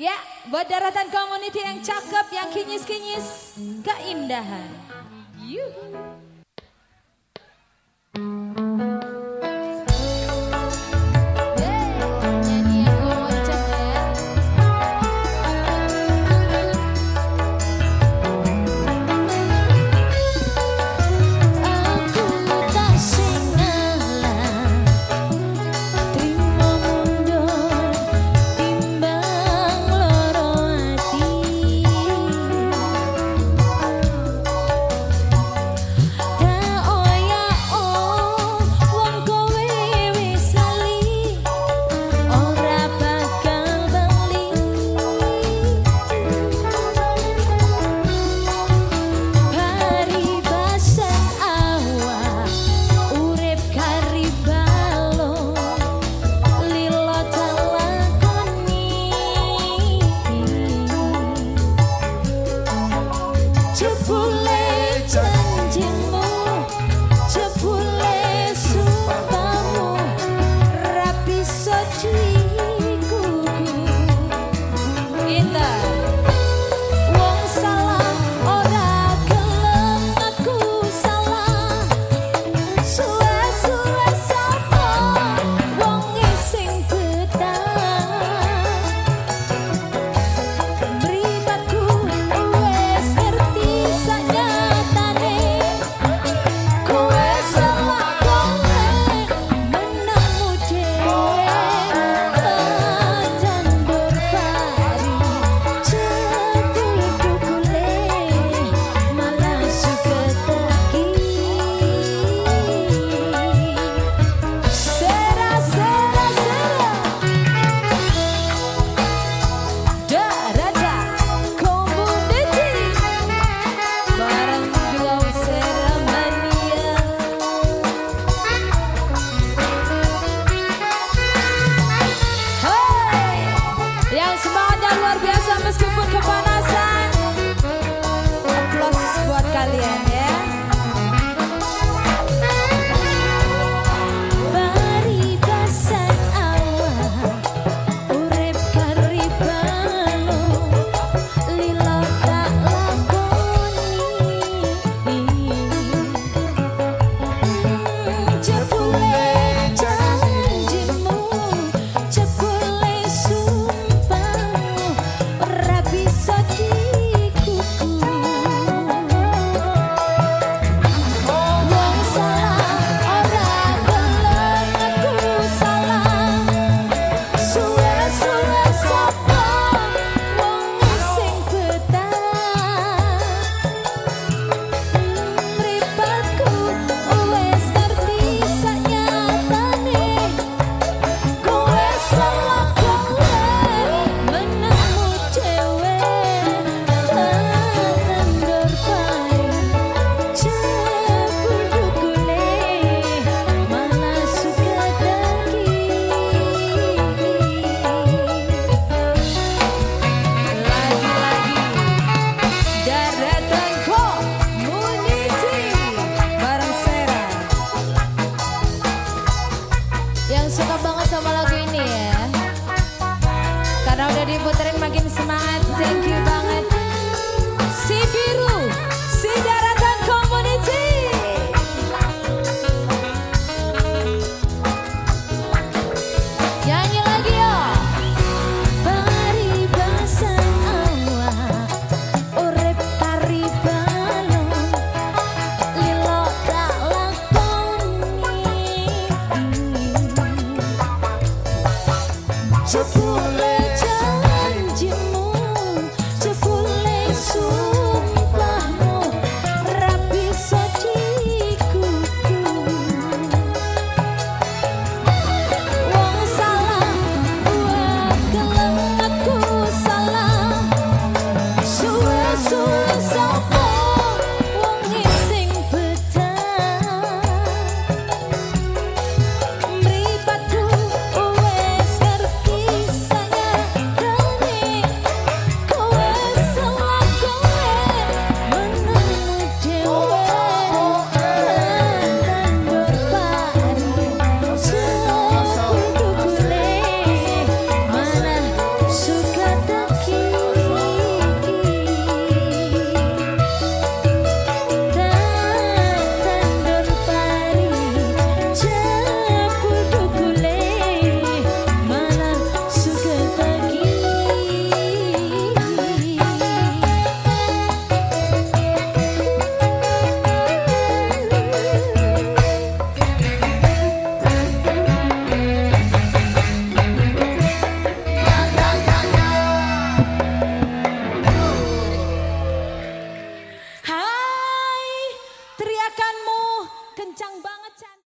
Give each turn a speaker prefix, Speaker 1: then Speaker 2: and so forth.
Speaker 1: Ya, buat daratan community yang cakep, yang kinyis-kinyis, keindahan. Yuhu. to pull Karena udah diputerin makin semangat. Thank you.